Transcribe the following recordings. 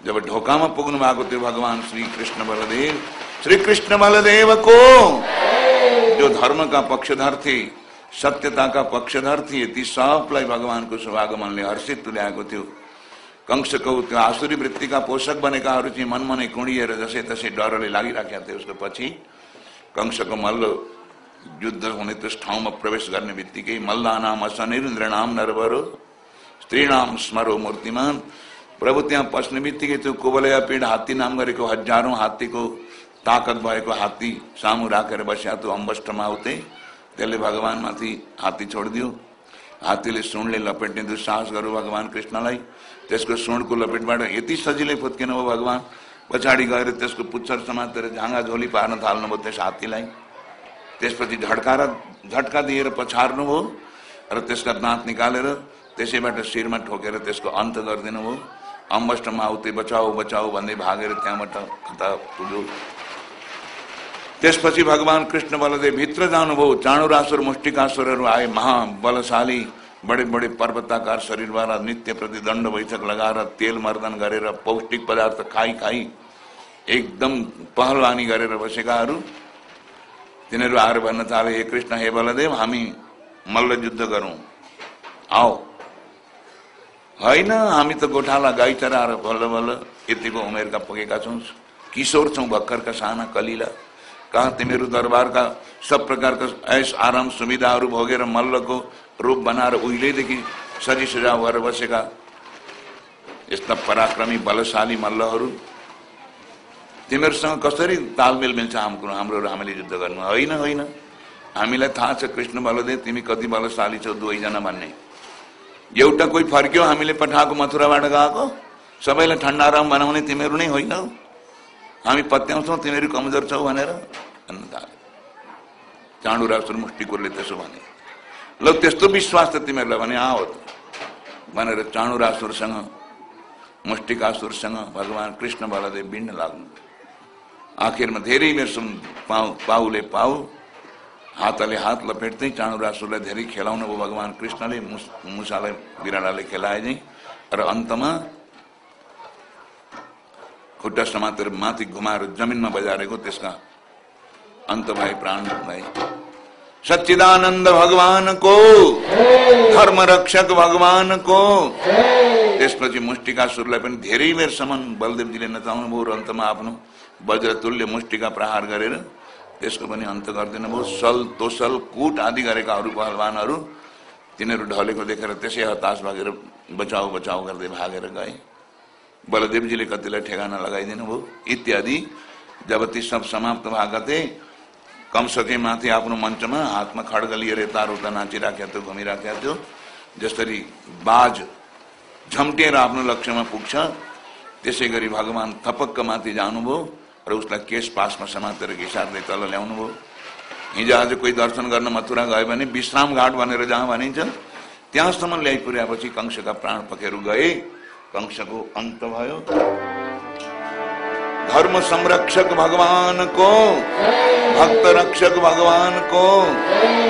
जब ढोका में पुग्नु थियो भगवान श्री कृष्ण बलदेव श्री कृष्ण बलदेव को। जो धर्म का पक्षधर थे, सत्यता का पक्षधर थिए ती सबलाई भगवानको शुभागमनले हर्षित तुल्याएको थियो। कंसको त्यो आसुरी वृत्तिका पोषक बनेकाहरू चाहिँ मनमनै कुँडिएर जसै तसै डरले लागिराखेका थिए उसको पछि कंसको मल्ल युद्ध हुने त्यस ठाउँमा प्रवेश गर्ने बित्तिकै असनिन्द्रनाम नरवरो, स्त्रीनाम स्मरो मूर्तिमान। प्रभु त्यहाँ पस्ने बित्तिकै त्यो कुबलया पीड हात्ती नाम गरेको हजारौँ हात्तीको ताकत भएको हात्ती सामु राखेर बस्या त्यो अम्बष्टमा आउँथे त्यसले भगवान्माथि हात्ती छोडिदियो हात्तीले सुनले लपेट्ने त्यो साहस गर्यो भगवान् कृष्णलाई। त्यसको सुणको लपेटबाट यति सजिलै फुत्किन हो भगवान्। पछाडि गएर त्यसको पुच्छर समातेर झाँगा झोली पार्न थाल्नुभयो त्यस हात्तीलाई। त्यसपछि झड्काएर झट्का दिएर पछार्नुभयो र त्यसका दाँत निकालेर त्यसैबाट शिरमा ठोकेर त्यसको अन्त गरिदिनु भयो। अम्बष्टमा आउते बचाऊ बचाऊ भन्दै भागेर त्यहाँबाट कता पुग्यो त्यसपछि भगवान कृष्ण बलदेव भित्र जानुभयो चाणुरासुर मुष्टिकासुरहरू आए महाबलशाली बडे बडे पर्वताकार शरीरवाला नित्य प्रति दण्ड बैठक लगाएर तेल मर्दन गरेर पौष्टिक पदार्थ खाई खाई एकदम पहलवानी गरेर बसेकाहरू तिनीहरू आएर भन्न थाले हे कृष्ण हे बलदेव हामी मल्ल युद्ध गरौँ। आओ। होइन हामी त गोठाला गाई चराएर बल्ल बल्ल यतिको उमेरका पुगेका छौँ। किशोर छौँ भर्खरका साना कलिला। कहाँ तिमीहरू दरबारका सब प्रकारका ऐस आराम सुविधाहरू भोगेर मल्लको रूप बनाएर उहिलेदेखि सजी सुझाव भएर बसेका यस्ता पराक्रमी बलशाली मल्लहरू। तिमीहरूसँग कसरी तालमेल मिल्छ हाम्रो हाम्रो हामीले युद्ध गर्नु? होइन होइन। हामीलाई थाहा छ कृष्ण बलदेव तिमी कति बलशाली छौ दुवैजना भन्ने। एउटा कोही फर्क्यो हामीले पठाएको मथुराबाट गएको। सबैलाई ठन्डाराम बनाउने तिमीहरू नै होइनौ हामी पत्याउँछौँ तिमीहरू कमजोर छौ भनेर थाले चाँडुरासुर मुष्टिकोरले त्यसो भने ल त्यस्तो विश्वास त तिमीहरूलाई भने आओ भनेर चाणुरासुरसँग मुष्टिकासुरसँग भगवान् कृष्ण बलदेव बिण्ड लाग्नु। आखिरमा धेरै बेरसम्म पाउ पाउले पाउ हातले हात लपेट्दै चाणुरासुरलाई धेरै खेलाउनु भयो भगवान् कृष्णले मुस मुसालाई बिरालाले खेलाए नै। र अन्तमा खुट्टा समातेर माथि घुमाएर जमिनमा बजारेको त्यसका अंत भाई प्राण भाई सच्चिदानंद भगवान को? धर्म रक्षक भगवान को? त्यसपछि मुष्टिकासुरलाई पनि धेरै बेरसम्म बलदेवजीले नचाउनु भयो र अन्तमा आफ्नो वज्रतुल्य मुष्टिका प्रहार गरेर त्यसको पनि अन्त गरिदिनु। भयो सल तोसल कुट आदि गरेकाहरू पहलवानहरू तिनीहरू ढलेको देखेर त्यसै हताश भागेर बचाउ बचाउ गर्दै भागेर गए। बलदेवजीले कतिलाई ठेगाना लगाइदिनु भयो? इत्यादि। जब ती सब समाप्त भएका थिए कंसकै माथि आफ्नो मञ्चमा हातमा खड्ग लिएर यता उता नाचिराखेको थियो घुमिराखेको थियो जसरी बाज झम्टिएर आफ्नो लक्ष्यमा पुग्छ, त्यसै गरी भगवान् थपक्क माथि जानुभयो। र उसलाई केस पासमा समातेर घिसार्दै तल ल्याउनु भयो हिजो आज कोही दर्शन गर्न मथुरा गयो भने विश्राम घाट भनेर जहाँ भनिन्छ त्यहाँसम्म ल्याइ पुर्याएपछि कंसका प्राण पखेरु गए। कंसको अन्त भयो। धर्म संरक्षक भगवान को, भक्त रक्षक भगवान को,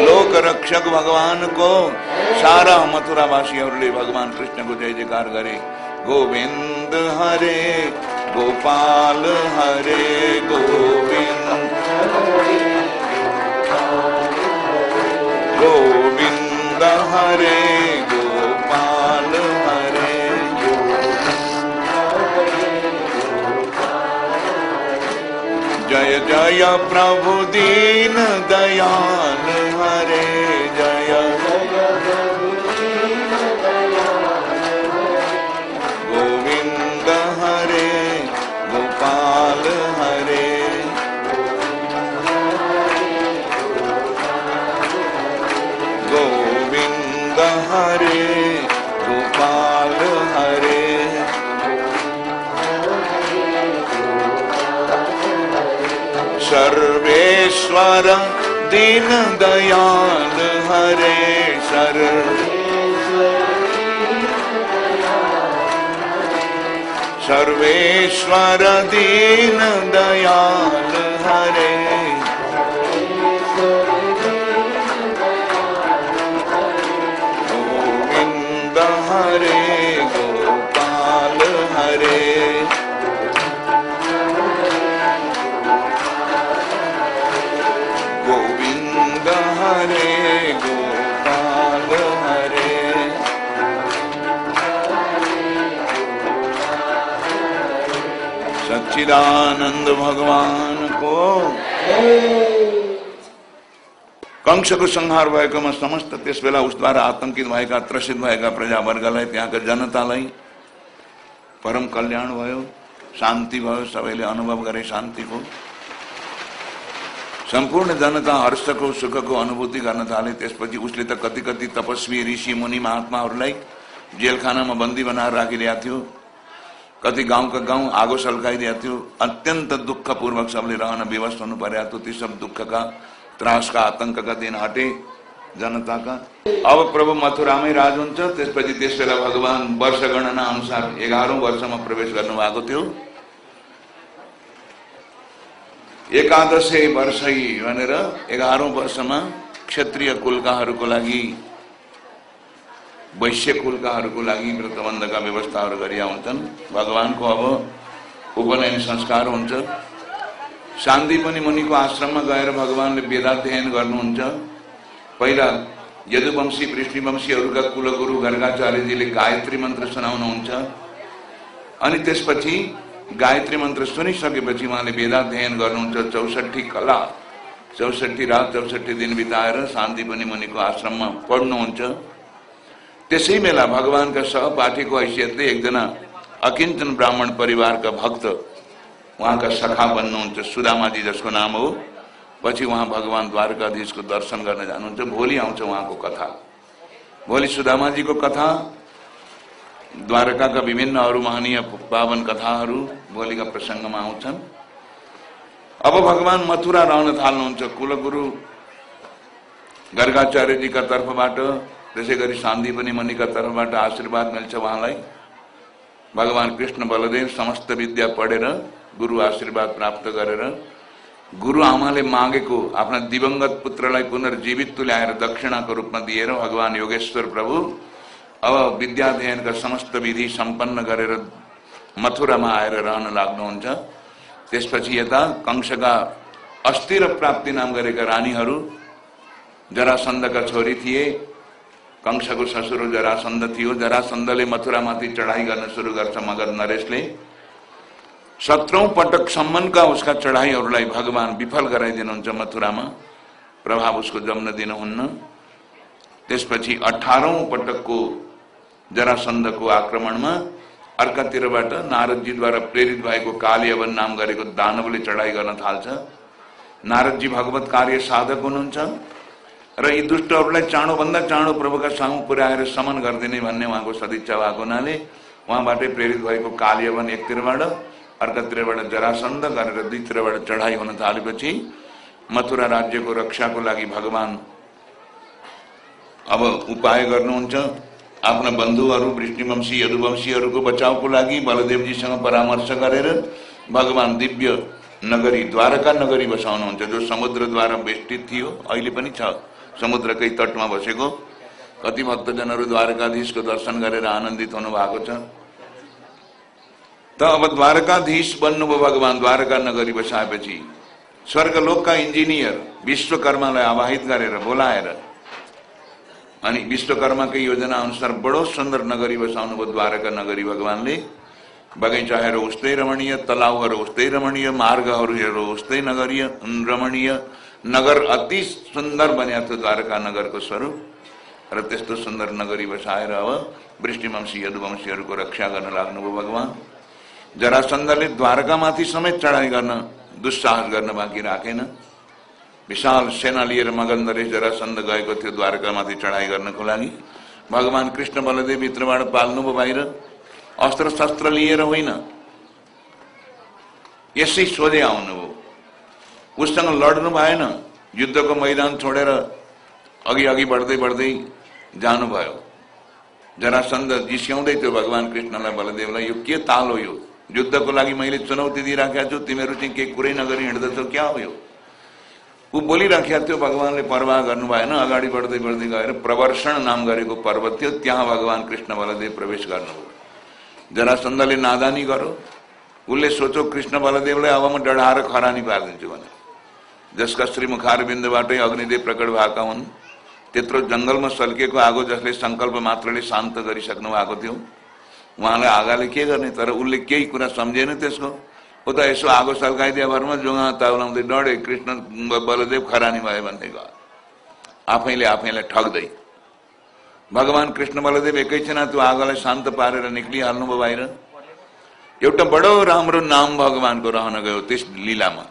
लोक रक्षक भगवान को, सारा मथुरावासीहरूले भगवान कृष्णको जय जयकार गरे गोविंद हरे। गोपाल हरे गोविंद गोविंद हरे जय जय प्रभु दीन दयाल हरे जय गोविंद सर्वेश्वर दीनदयाल हरे सर्वेश्वर दीनदयाल हरे। सच्चिदानंद भगवान को। कंसको संहार भएकोमा समस्त त्यस बेला उसद्वारा आतंकित भएका त्रसित भएका प्रजावर्गलाई त्यहाँका जनतालाई परम कल्याण भयो शान्ति भयो, सबैले अनुभव गरे शान्तिको सम्पूर्ण जनता हर्षको, सुखको अनुभूति गर्न थाले, त्यसपछि उसले त कति कति तपस्वी, ऋषि, मुनि, महात्माहरूलाई जेलखानामा बन्दी बनाएर राखिदिएको थियो। कति गाउँका गाउँ आगो सल्काइदिएको थियो अत्यन्त दुःखपूर्वक सबले रहन विवश हुनु परेको थियो ती सब दुःखका त्रासका आतङ्कका दिन हटे जनताका अब प्रभु मथुरामै राज हुन्छ त्यसपछि त्यस बेला भगवान् वर्ष गणना अनुसार एघारौँ वर्षमा प्रवेश गर्नुभएको थियो। एकादशे वर्षै भनेर एघारौँ वर्षमा क्षत्रिय कुलकाहरूको लागि वैश्य कुलकाहरूको लागि व्रतबन्धका व्यवस्थाहरू गरिया हुन्छन्। भगवान्को अब उपनयन संस्कार हुन्छ। शान्ति पनि मुनिको आश्रममा गएर भगवान्ले वेदाध्ययन गर्नुहुन्छ। पहिला यदुवंशी पृष्ठवंशीहरूका कुलगुरु गर्गाचार्यजीले गायत्री मन्त्र सुनाउनुहुन्छ। अनि त्यसपछि गायत्री मन्त्र सुनिसकेपछि उहाँले वेदाध्ययन गर्नुहुन्छ। चौसठी कला चौसठी रात चौसठी दिन बिताएर शान्ति पनि मुनिको आश्रममा पढ्नुहुन्छ। त्यसै बेला भगवान्का सहपाठीको हैसियतले एकजना अकिञ्चन ब्राह्मण परिवारका भक्त, उहाँका सखा बन्नुहुन्छ, सुदामाजी जसको नाम हो। पछि उहाँ भगवान् द्वारकाधीशको दर्शन गर्न जानुहुन्छ। भोलि आउँछ उहाँको कथा। भोलि सुदामाजीको कथा, द्वारकाका विभिन्न अरू महनीय पावन कथाहरू भोलिका प्रसङ्गमा आउँछन्। अब भगवान् मथुरा रहन थाल्नुहुन्छ। कुलगुरु गर्गाचार्यजीका तर्फबाट त्यसै गरी शान्ति पनि मणिका तर्फबाट आशीर्वाद मिल्छ उहाँलाई। भगवान् कृष्ण बलदेव समस्त विद्या पढेर गुरु आशीर्वाद प्राप्त गरेर गुरु आमाले मागेको आफ्ना दिवंगत पुत्रलाई पुनर्जीवित तुल्याएर दक्षिणाको रूपमा दिएर भगवान् योगेश्वर प्रभु अब विद्याध्ययनका समस्त विधि सम्पन्न गरेर मथुरामा आएर रहन लाग्नुहुन्छ। त्यसपछि यता कंसका अस्थिर प्राप्ति नाम गरेका रानीहरू जरासन्धका छोरी थिए कंसको ससुरो जरासन्ध थियो जरासन्धले मथुरामाथि चढाइ गर्न सुरु गर्छ मगर नरेशले सत्रौं पटकसम्मका उसका चढाइहरूलाई भगवान् विफल गराइदिनुहुन्छ मथुरामा प्रभाव उसको जम्न दिनुहुन्न त्यसपछि अठारौं पटकको जरासन्धको आक्रमणमा अर्कातिरबाट नारदजीद्वारा प्रेरित भएको कालियवन नाम गरेको दानवले चढाइ गर्न थाल्छ नारदजी भगवत कार्य साधक हुनुहुन्छ र यी दुष्टहरूलाई चाँडोभन्दा चाँडो प्रभुका सामु पुर्याएर समन गरिदिने भन्ने उहाँको सदिच्छा भएको हुनाले उहाँबाटै प्रेरित भएको कालियवन एकतिरबाट अर्कातिरबाट जरासन्ध गरेर दुईतिरबाट चढाइ हुन थालेपछि मथुरा राज्यको रक्षाको लागि भगवान्। अब उपाय गर्नुहुन्छ आफ्ना बन्धुहरू वृष्णिवंशी यदुवंशीहरूको बचाउको लागि बलदेवजीसँग परामर्श गरेर भगवान् दिव्य नगरी, द्वारका नगरी बसाउनुहुन्छ जो समुद्रद्वारा बेष्टित थियो अहिले पनि छ समुद्रकै तटमा बसेको। कति भक्तजनहरू द्वारकाधीशको दर्शन गरेर आनन्दित हुनु भएको छ। त अब द्वारकाधीश बन्नुभयो भगवान् द्वारका नगरी बसाएपछि। स्वर्गलोकका इन्जिनियर विश्वकर्मालाई आवाहित गरेर बोलाएर अनि विश्वकर्माकै योजना अनुसार बडो सुन्दर नगरी बसाउनु भयो द्वारका नगरी भगवान्ले। बगैँचाहरू उस्तै रमणीय तलाउहरू उस्तै रमणीय मार्गहरू उस्तै नगरीय रमणीय नगर अति सुन्दर बनिएको थियो द्वारका नगरको स्वरूप। र त्यस्तो सुन्दर नगरी बसाएर अब वृष्टिवंशी यदुवंशीहरूको रक्षा गर्न लाग्नुभयो भगवान्। जरासन्धले द्वारकामाथि समेत चढाइ गर्न दुस्साहस गर्न बाँकी राखेन। विशाल सेना लिएर मगन नरेश जरासन्ध गएको थियो द्वारकामाथि चढाइ गर्नको लागि। भगवान् कृष्ण बलदेव भित्रबाट पाल्नुभयो बाहिर। अस्त्र शस्त्र लिएर होइन। यसै सोझे आउनुभयो। उससँग लड्नु भएन। युद्धको मैदान छोडेर अघि अघि बढ्दै बढ्दै जानुभयो। जरासन्ध जिस्याउँदै थियो भगवान् कृष्णलाई बलदेवलाई यो के ताल हो यो? युद्धको लागि मैले चुनौती दिइराखेको छु तिमीहरू चाहिँ केही कुरै नगरी हिँड्दछौ क्या हो यो? ऊ बोलिराखेको थियो भगवान्ले परवाह गर्नु भएन। अगाडि बढ्दै बढ्दै गएर प्रवर्षण नाम गरेको पर्वत थियो त्यहाँ भगवान् कृष्ण बलदेव प्रवेश गर्नुभयो। जरासन्धले नादानी गरो। उसले सोचो कृष्ण बलदेवलाई अब म डढाएर खरानी पारिदिन्छु भने जसका श्रीमुखार बिन्दुबाटै अग्निदेव प्रकट भएका हुन् त्यत्रो जङ्गलमा सल्किएको आगो जसले सङ्कल्प मात्रले शान्त गरिसक्नु भएको थियो। उहाँलाई आगाले के गर्ने तर उसले केही कुरा सम्झेन त्यसको। वो तो ऐसा आगो सलकाई दिया भर में जो तावला दौड़े कृष्ण बलदेव खरा नहीं भाई बंदे का आफैले आफैले ठग दई भगवान कृष्ण बलदेव एक तू आगोलाई शान्त पारेर निक्लिहाल्नुभयो बाहिर। एउटा बडो राम्रो नाम भगवानको रहन गयो त्यस लीलामा।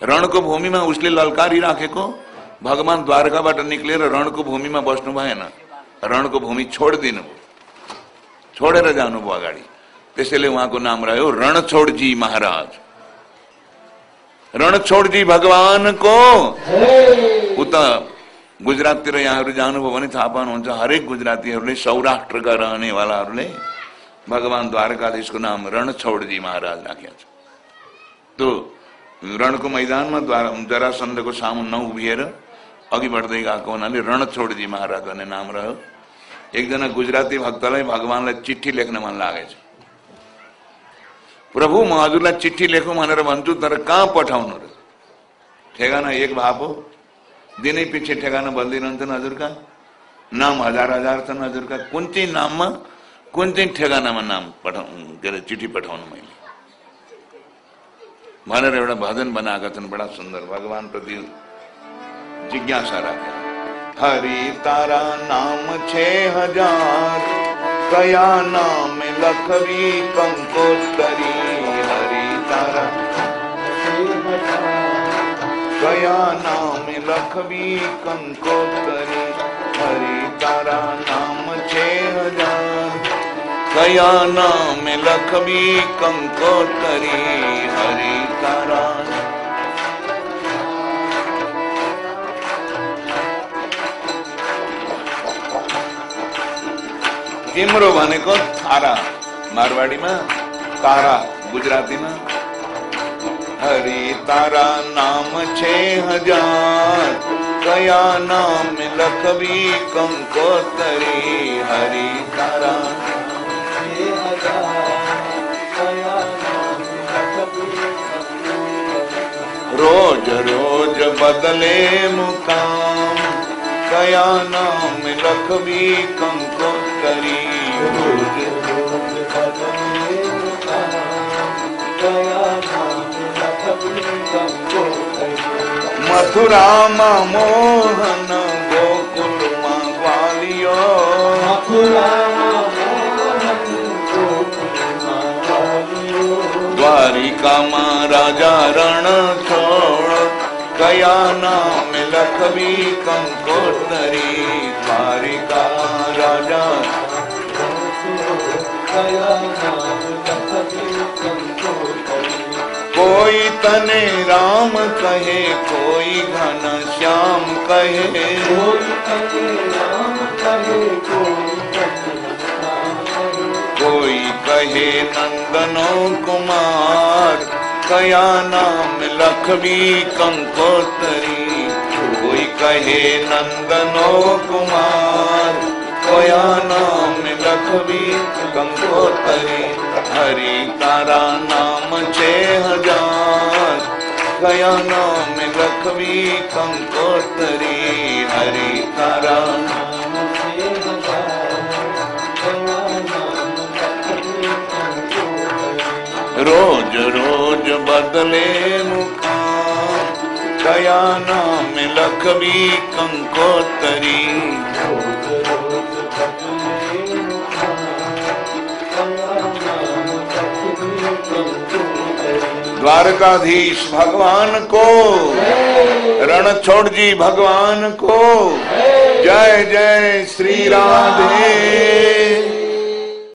रणको भूमिमा उसले ललकारी राखेको भगवान द्वारकाबाट निक्लेर रणको भूमिमा बस्नु भएन। रणको भूमि छोडिदिनु छोडेर जानुभयो अगाडि। त्यसैले उहाँको नाम रह्यो रणछोडजी महाराज। रणछोडजी भगवानको उता गुजराततिर यहाँहरू जानुभयो भने थाहा पाउनुहुन्छ हरेक गुजरातीहरूले सौराष्ट्रका रहनेवालाहरूले भगवान द्वारकाधीशको नाम रणछौडजी महाराज राखेको छ त्यो रणको मैदानमा द्वार जरासन्धको सामुन्ना उभिएर अघि बढ्दै गएको हुनाले रणछोडजी महाराज भन्ने नाम रह्यो एकजना गुजराती भक्तलाई भगवान्लाई चिठी लेख्न मन लागेछ प्रभु म हजुरलाई चिठी लेखौँ भनेर भन्छु तर कहाँ पठाउनु र ठेगाना एक भापो दिनै पछि ठेगाना बदलिरहन्छन् हजुरका नाम हजार हजार छन् हजुरका कुन चाहिँ नाममा कुन चाहिँ ठेगानामा नाम पठाउ के अरे चिठी पठाउनु मैले भनेर एउटा भजन बनाएका छन् बडा सुन्दर भगवान प्रति जिज्ञासा राखे। हरि तारा नाम छे हज़ार कया नाम लखवी कंकोत्तरी हरि तारा। कया नाम लखवी कंकोत्तरी हरि तारा नाम छे हज़ार। कया नाम लखवी कंकोत्तरी हरि तारा। तिम्रो भनेको थारा मारवाडीमा तारा गुजरातीमा हरि तारा नाम छे हज़ार कया नाम लखवी कंकोतरी हरि तारा। रोज रोज बदले मुकाम। कया नाम लखवी कंकोतरी। रोज रोज बदले मथुरा मोहन गोकुल ग्वालियो द्वारिका मा राजा रण छोड़ कया नाम लखवी कंकोतरी द्वारिका राजा कोई तने राम कहे, कोई घन श्याम कहे। कोई कहे, नंदनो कुमार, कया नाम लखवी कंकोतरी कोई कहे, नंदनो कुमार, कया नाम लखवी कंकोतरी हरि तारा नाम छे हज़ार, कया नाम लखवी कंकोतरी हरि तारा रोज रोज बदले मुकाम गया नाम लखवी कंकोतरी। द्वारकाधीश भगवान को। रणछोड़ जी भगवान को। जय जय श्री राधे।